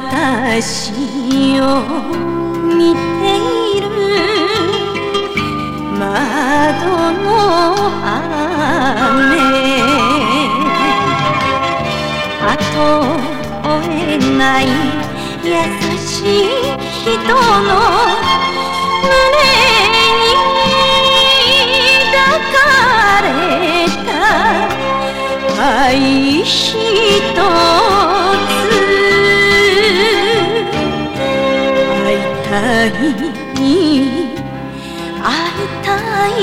私を見ている窓の雨後追えない優しい人の愛ひとつ会いたい。会いたい。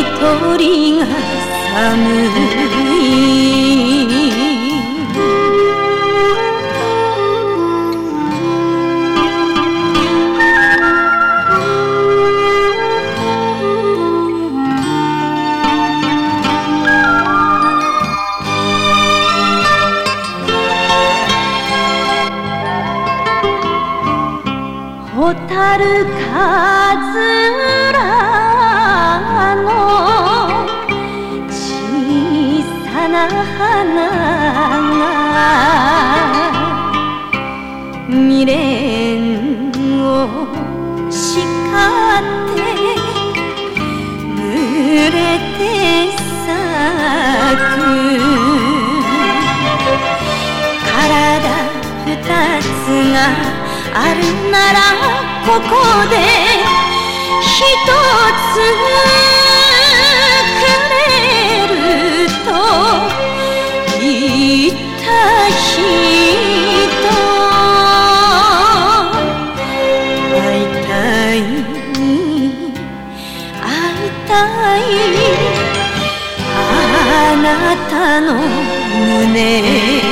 一人が寒い。かずらの小さな花が未練を叱って濡れて咲く。体二つがあるならここで一つくれると言った人会いたい会いたいあなたの胸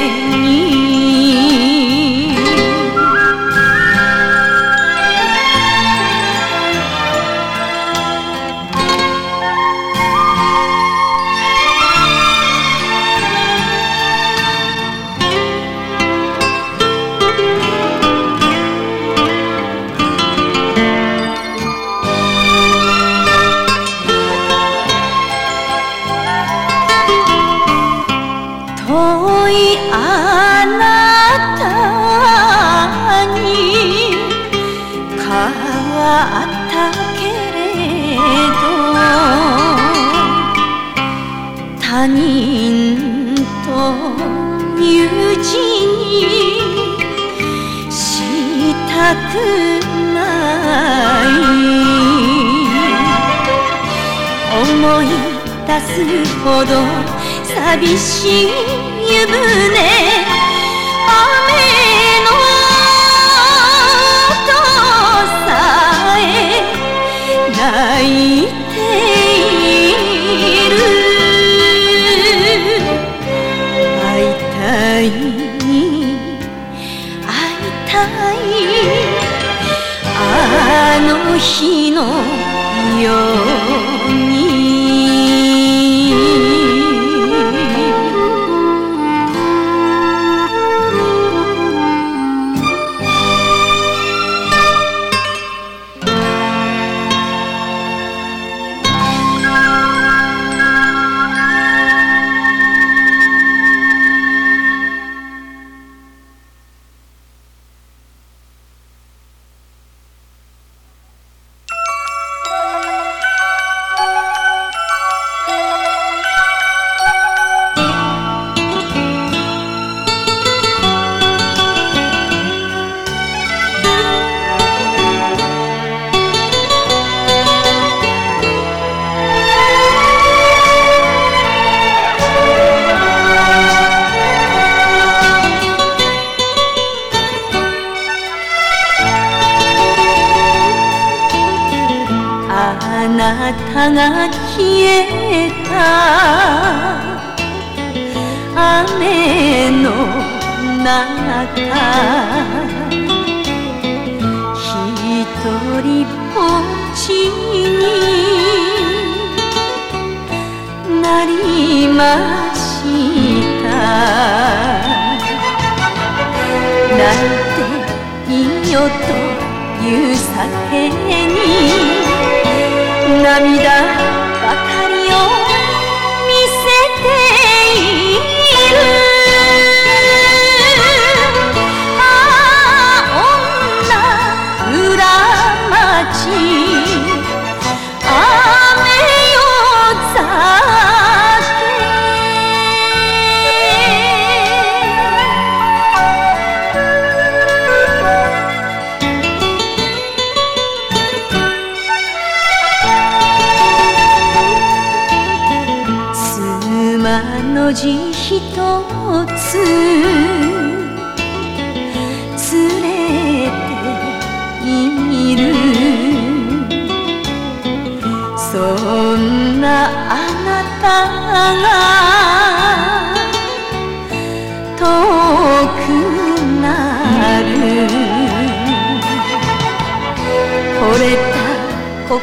すほど寂しい湯船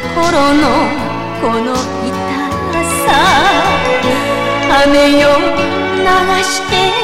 心のこの痛さ。雨よ流して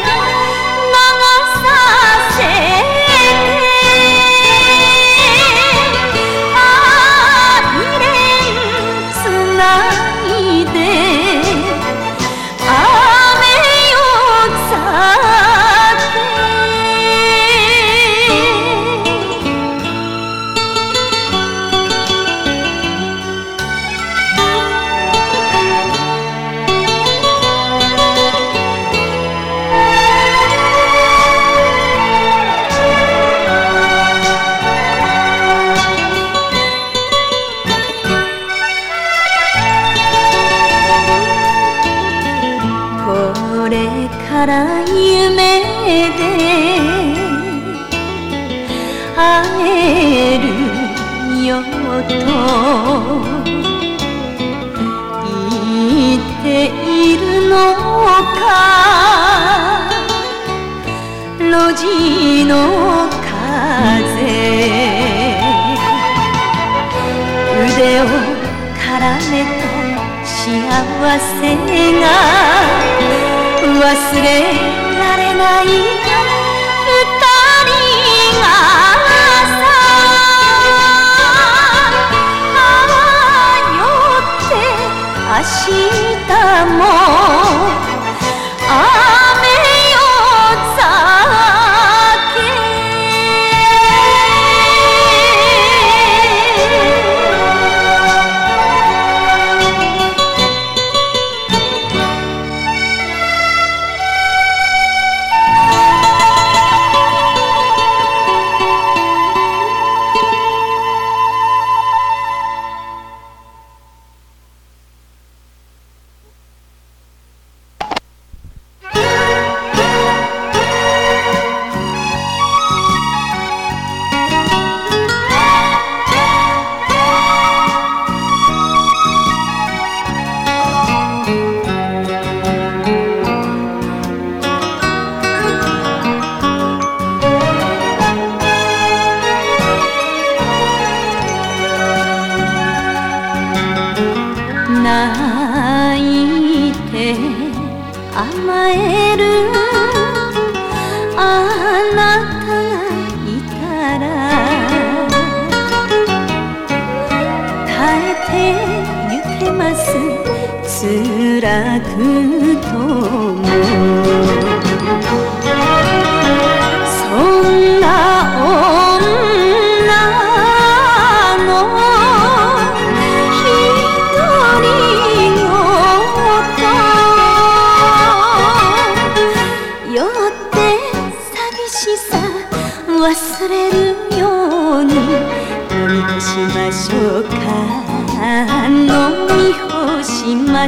路地の風。腕を絡めた幸せが。忘れられない二人がさあよって明日も。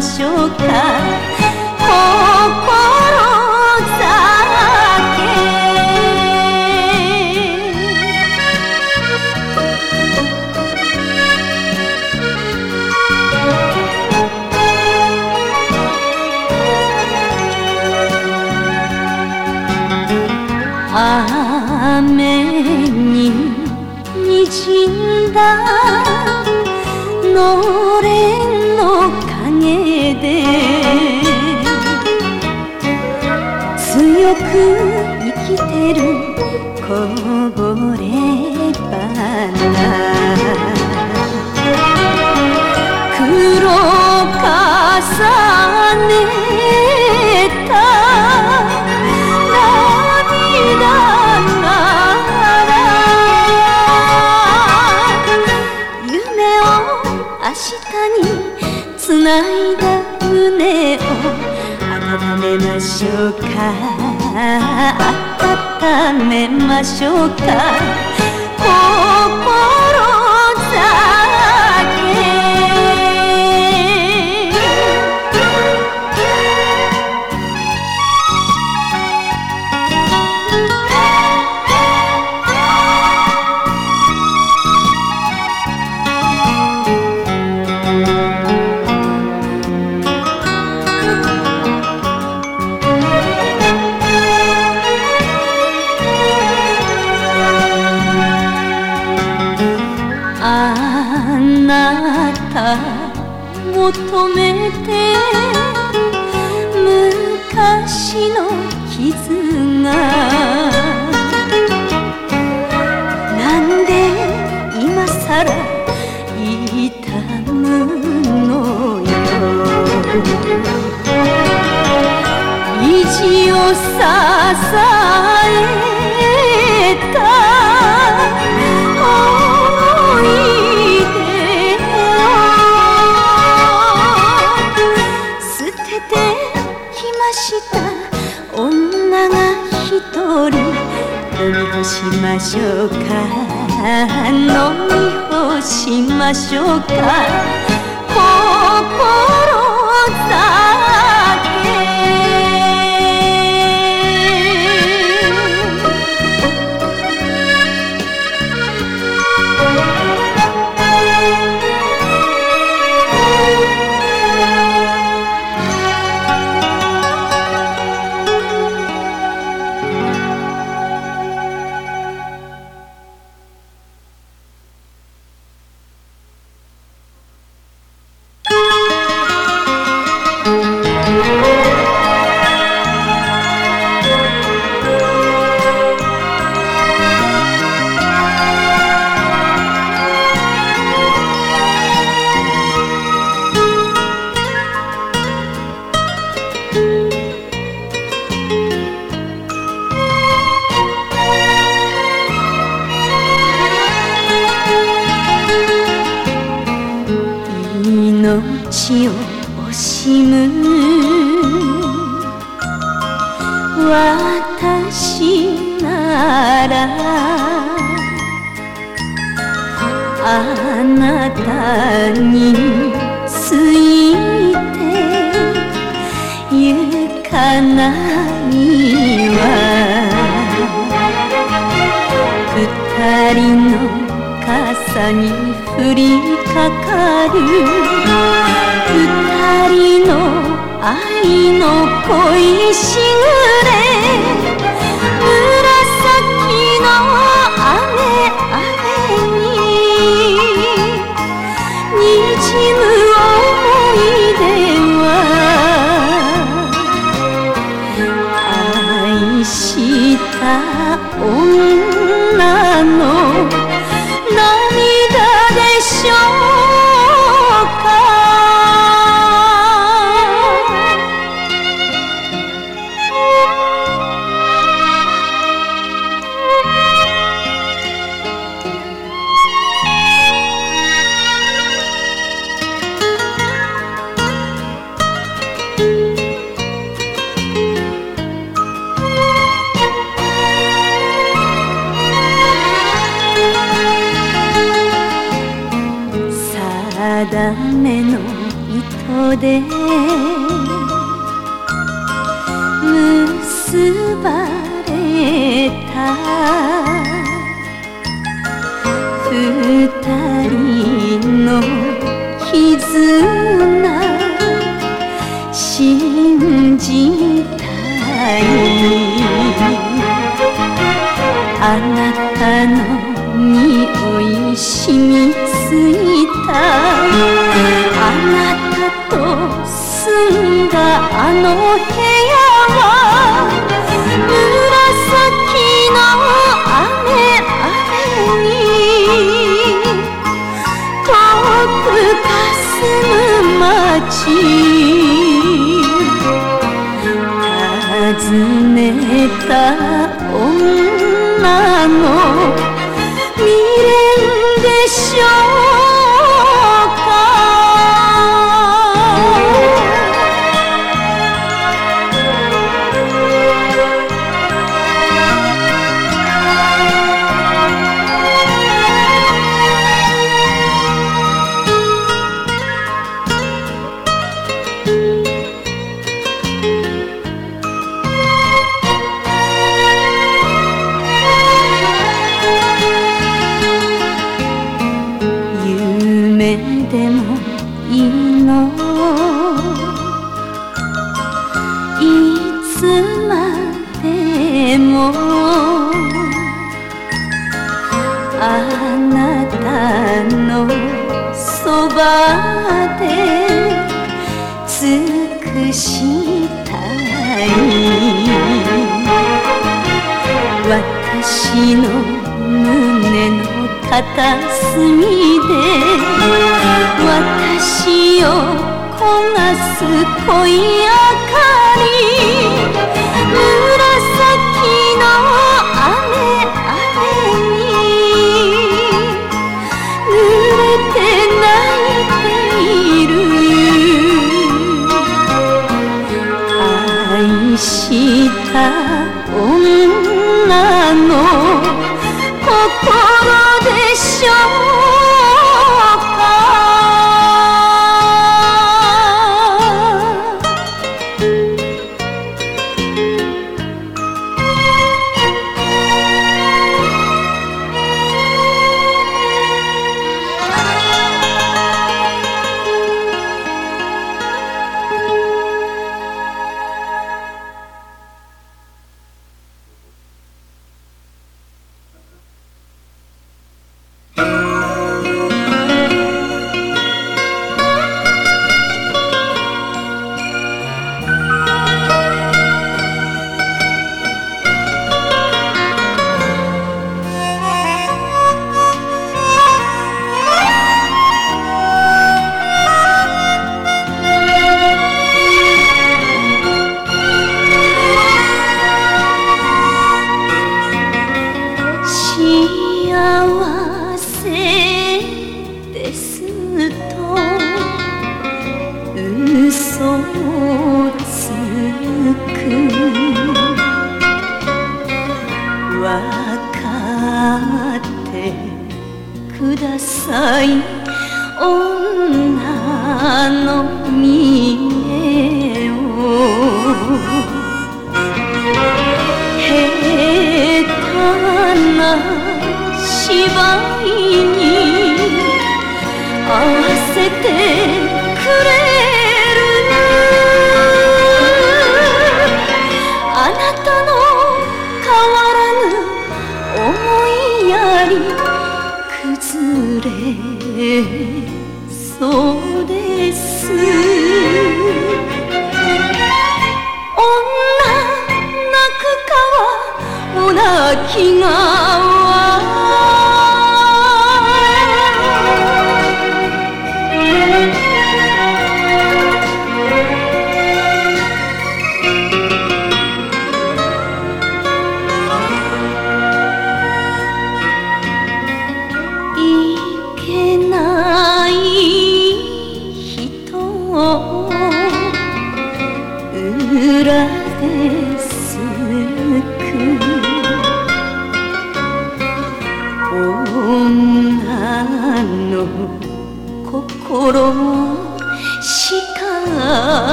ましょうか」ましょうか。求めて昔の傷がなんで今さら痛むのよ。意地を支えしましょうか。飲み干しましょうか。心命私ならあなたについてゆかないわ。二人の傘に降りかかる。二人の愛の恋しぐれの部屋片隅で私を焦がす恋明かり。紫の雨雨に濡れて泣いている。愛した女の心。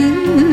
you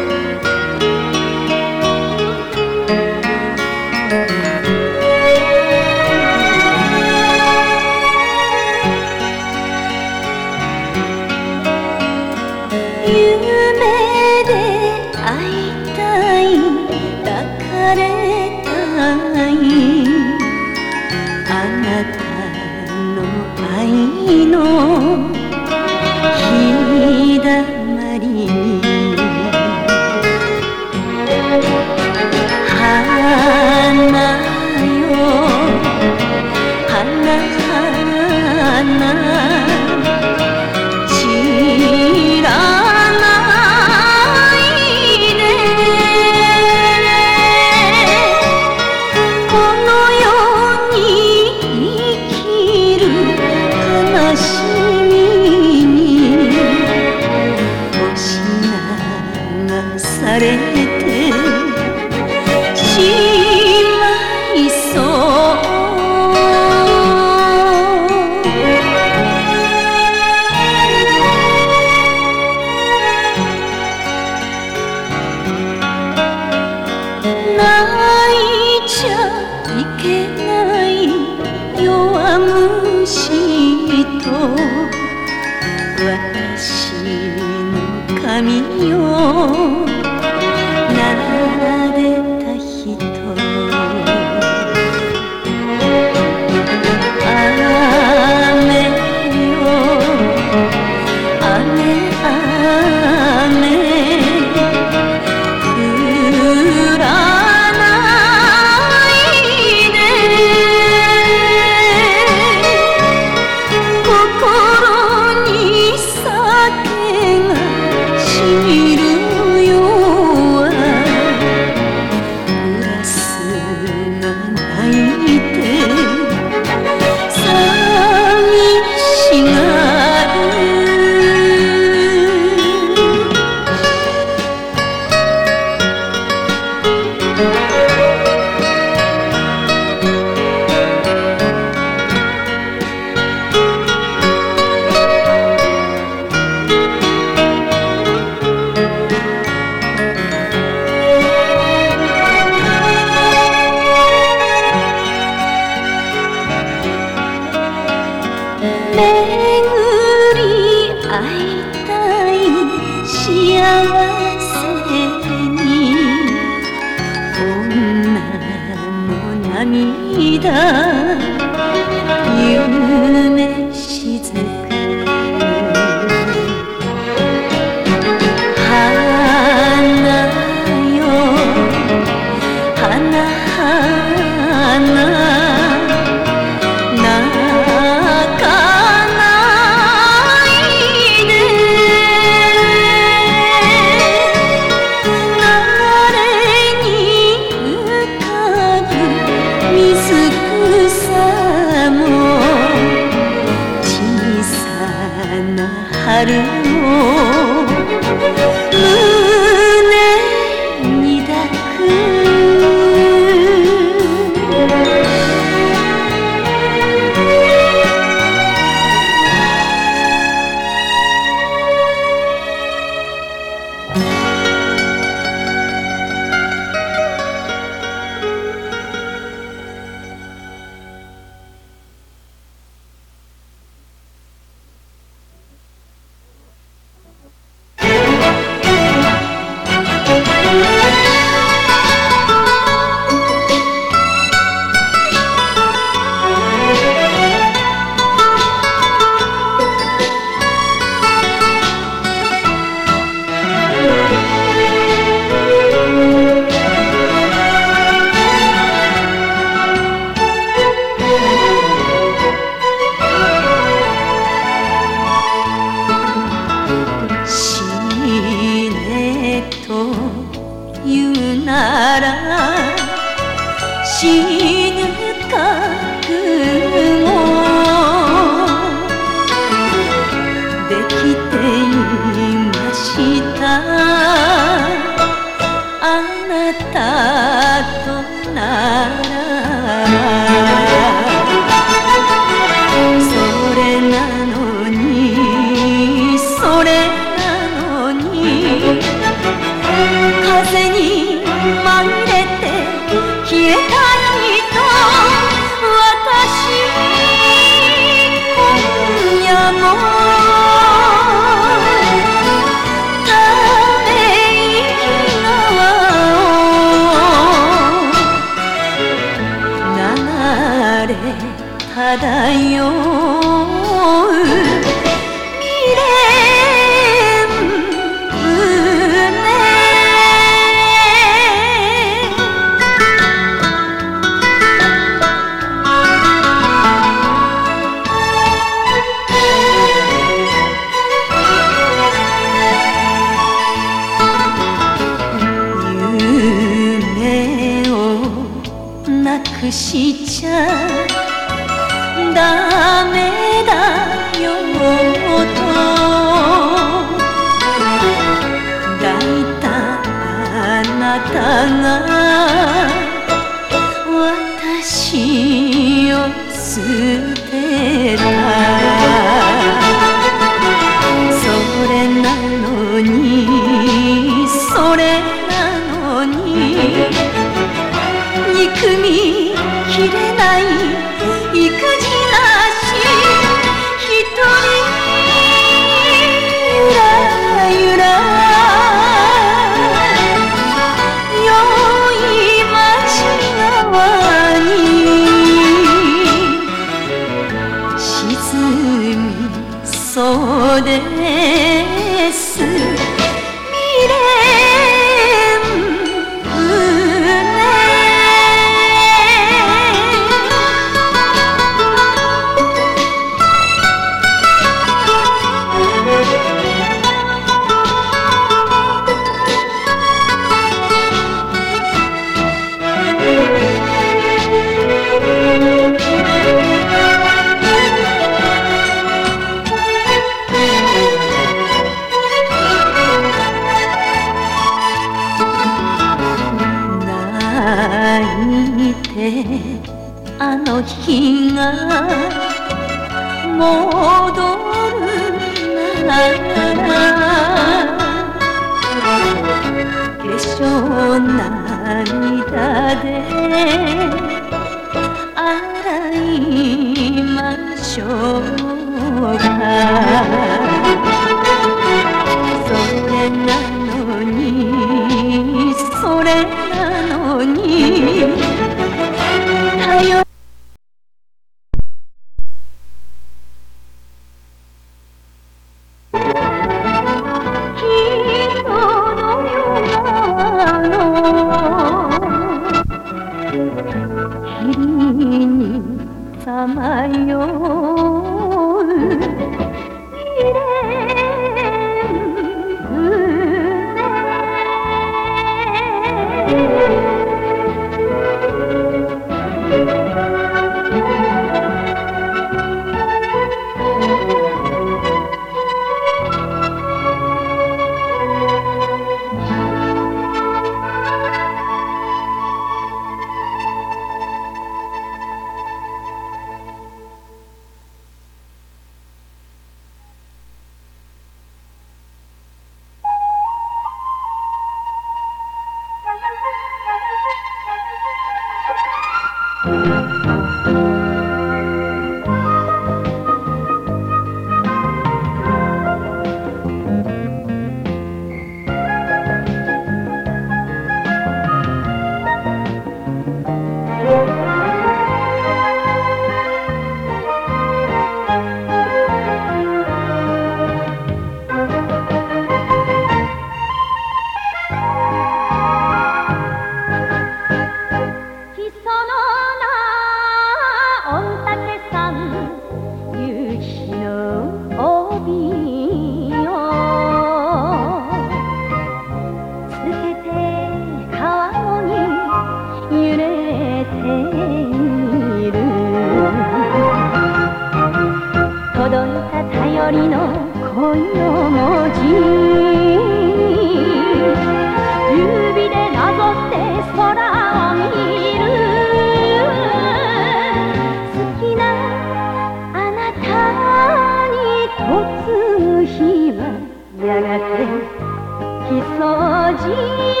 जी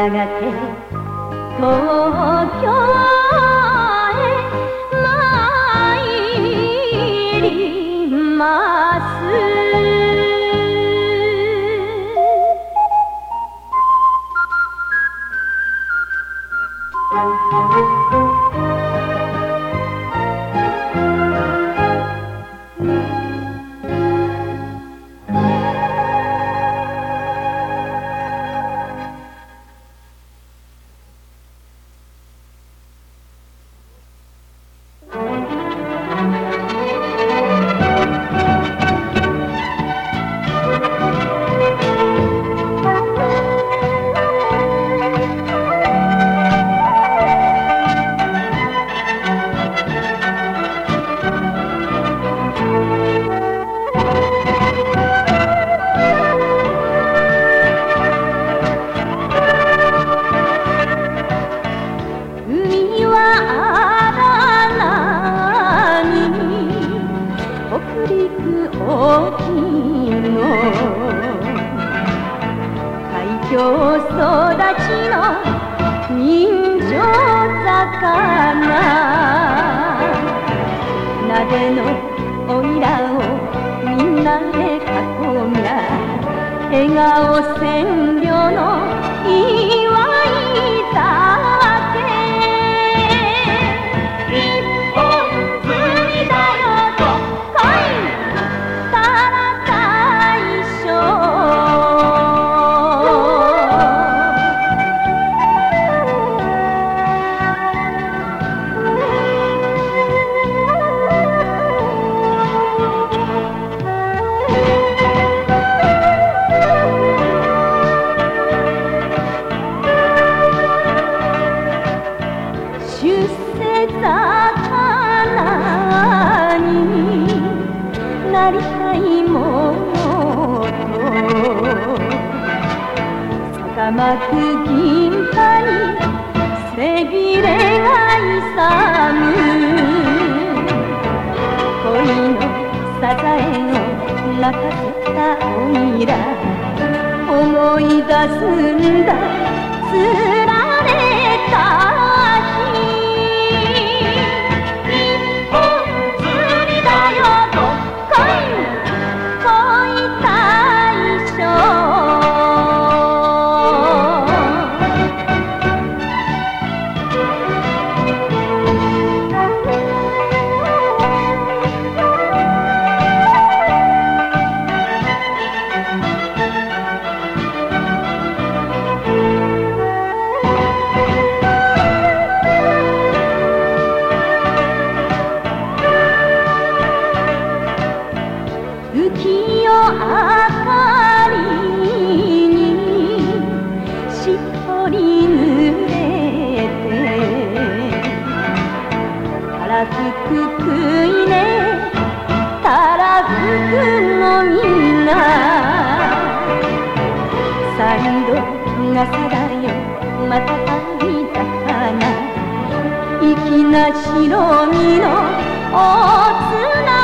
やがて東京が汚染病の銀貨に背びれが勇む恋の支えを泣かせたおいら思い出すんだ辛だよ。また咲いたな。粋な白身のおつな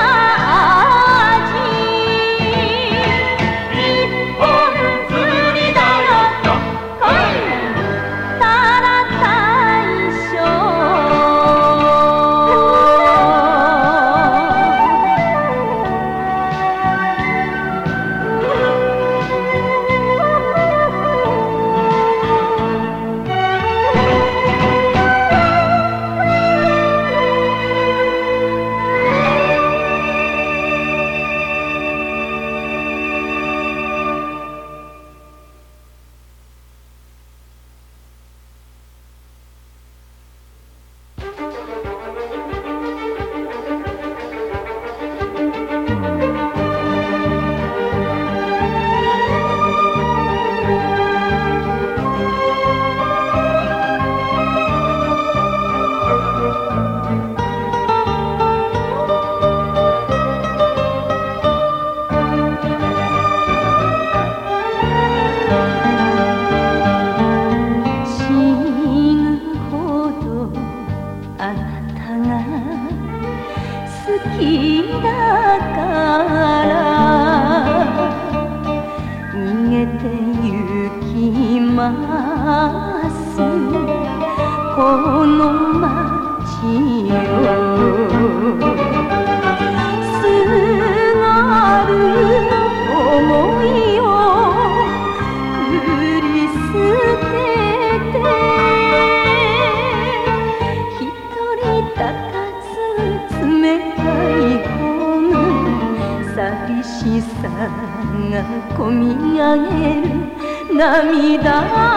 涙の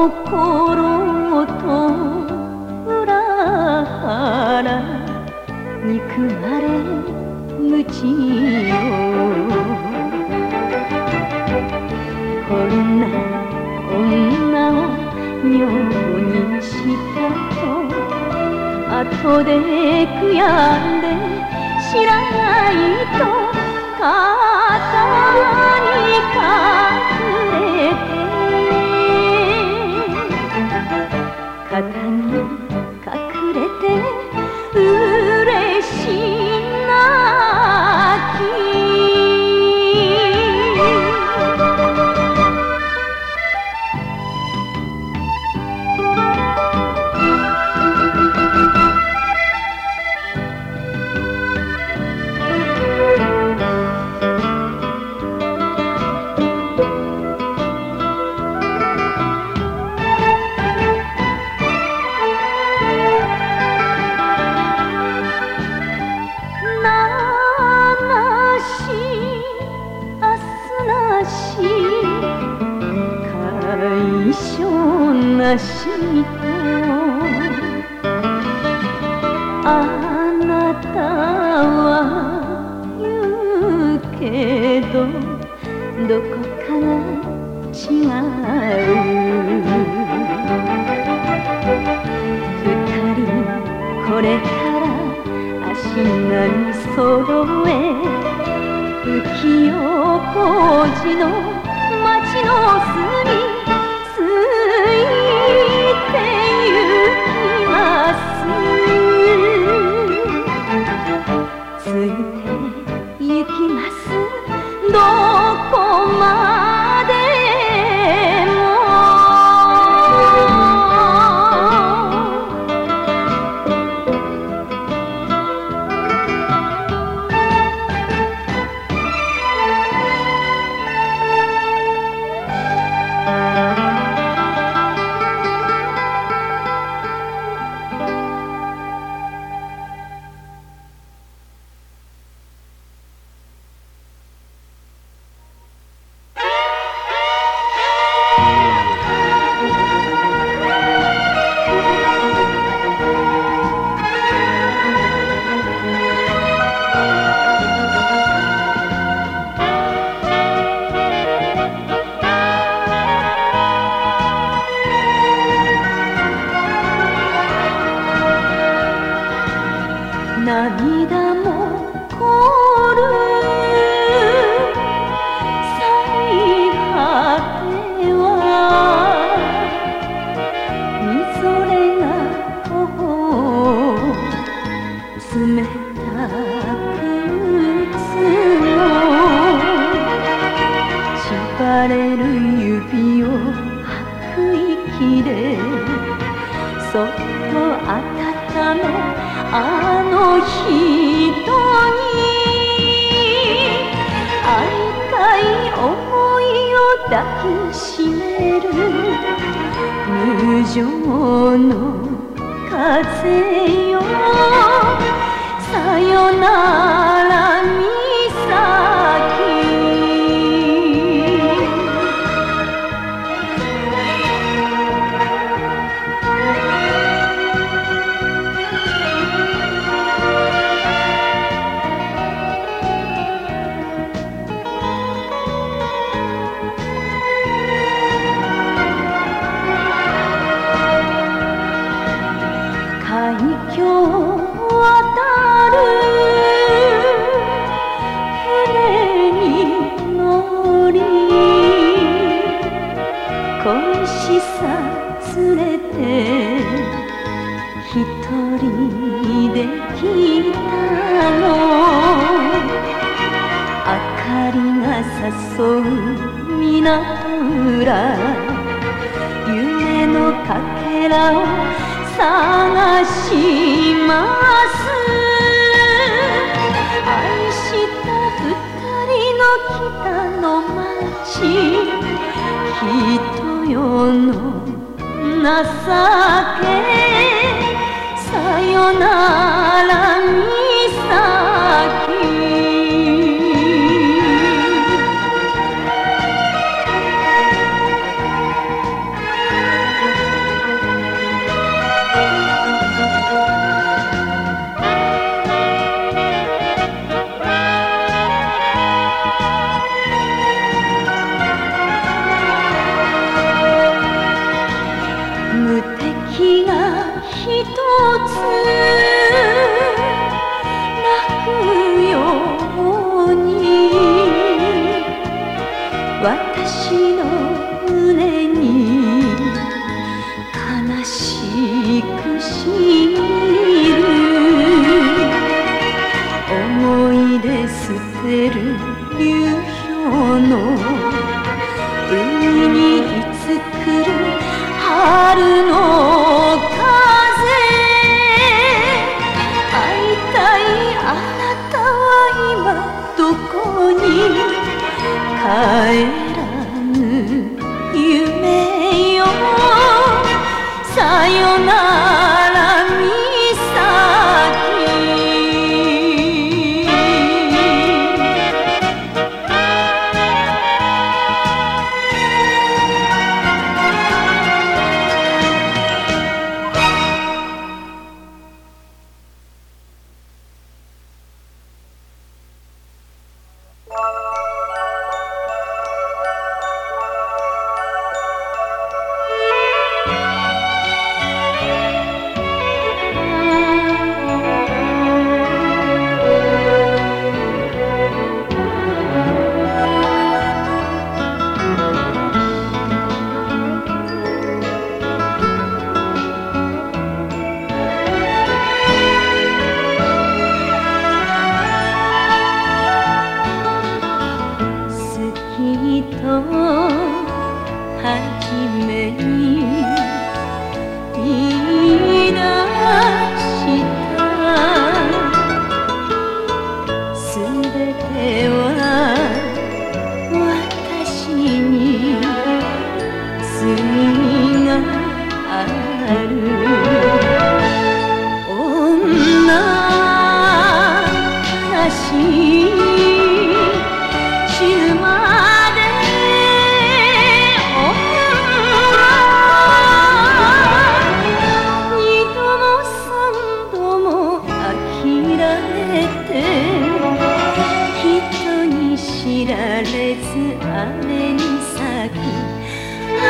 心と裏腹憎まれ無知よこんな女を女房にしたと後で悔やんで知らないと肩に隠れて فتني て行きます。られず雨に咲くあ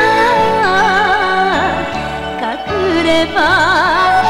あ隠れば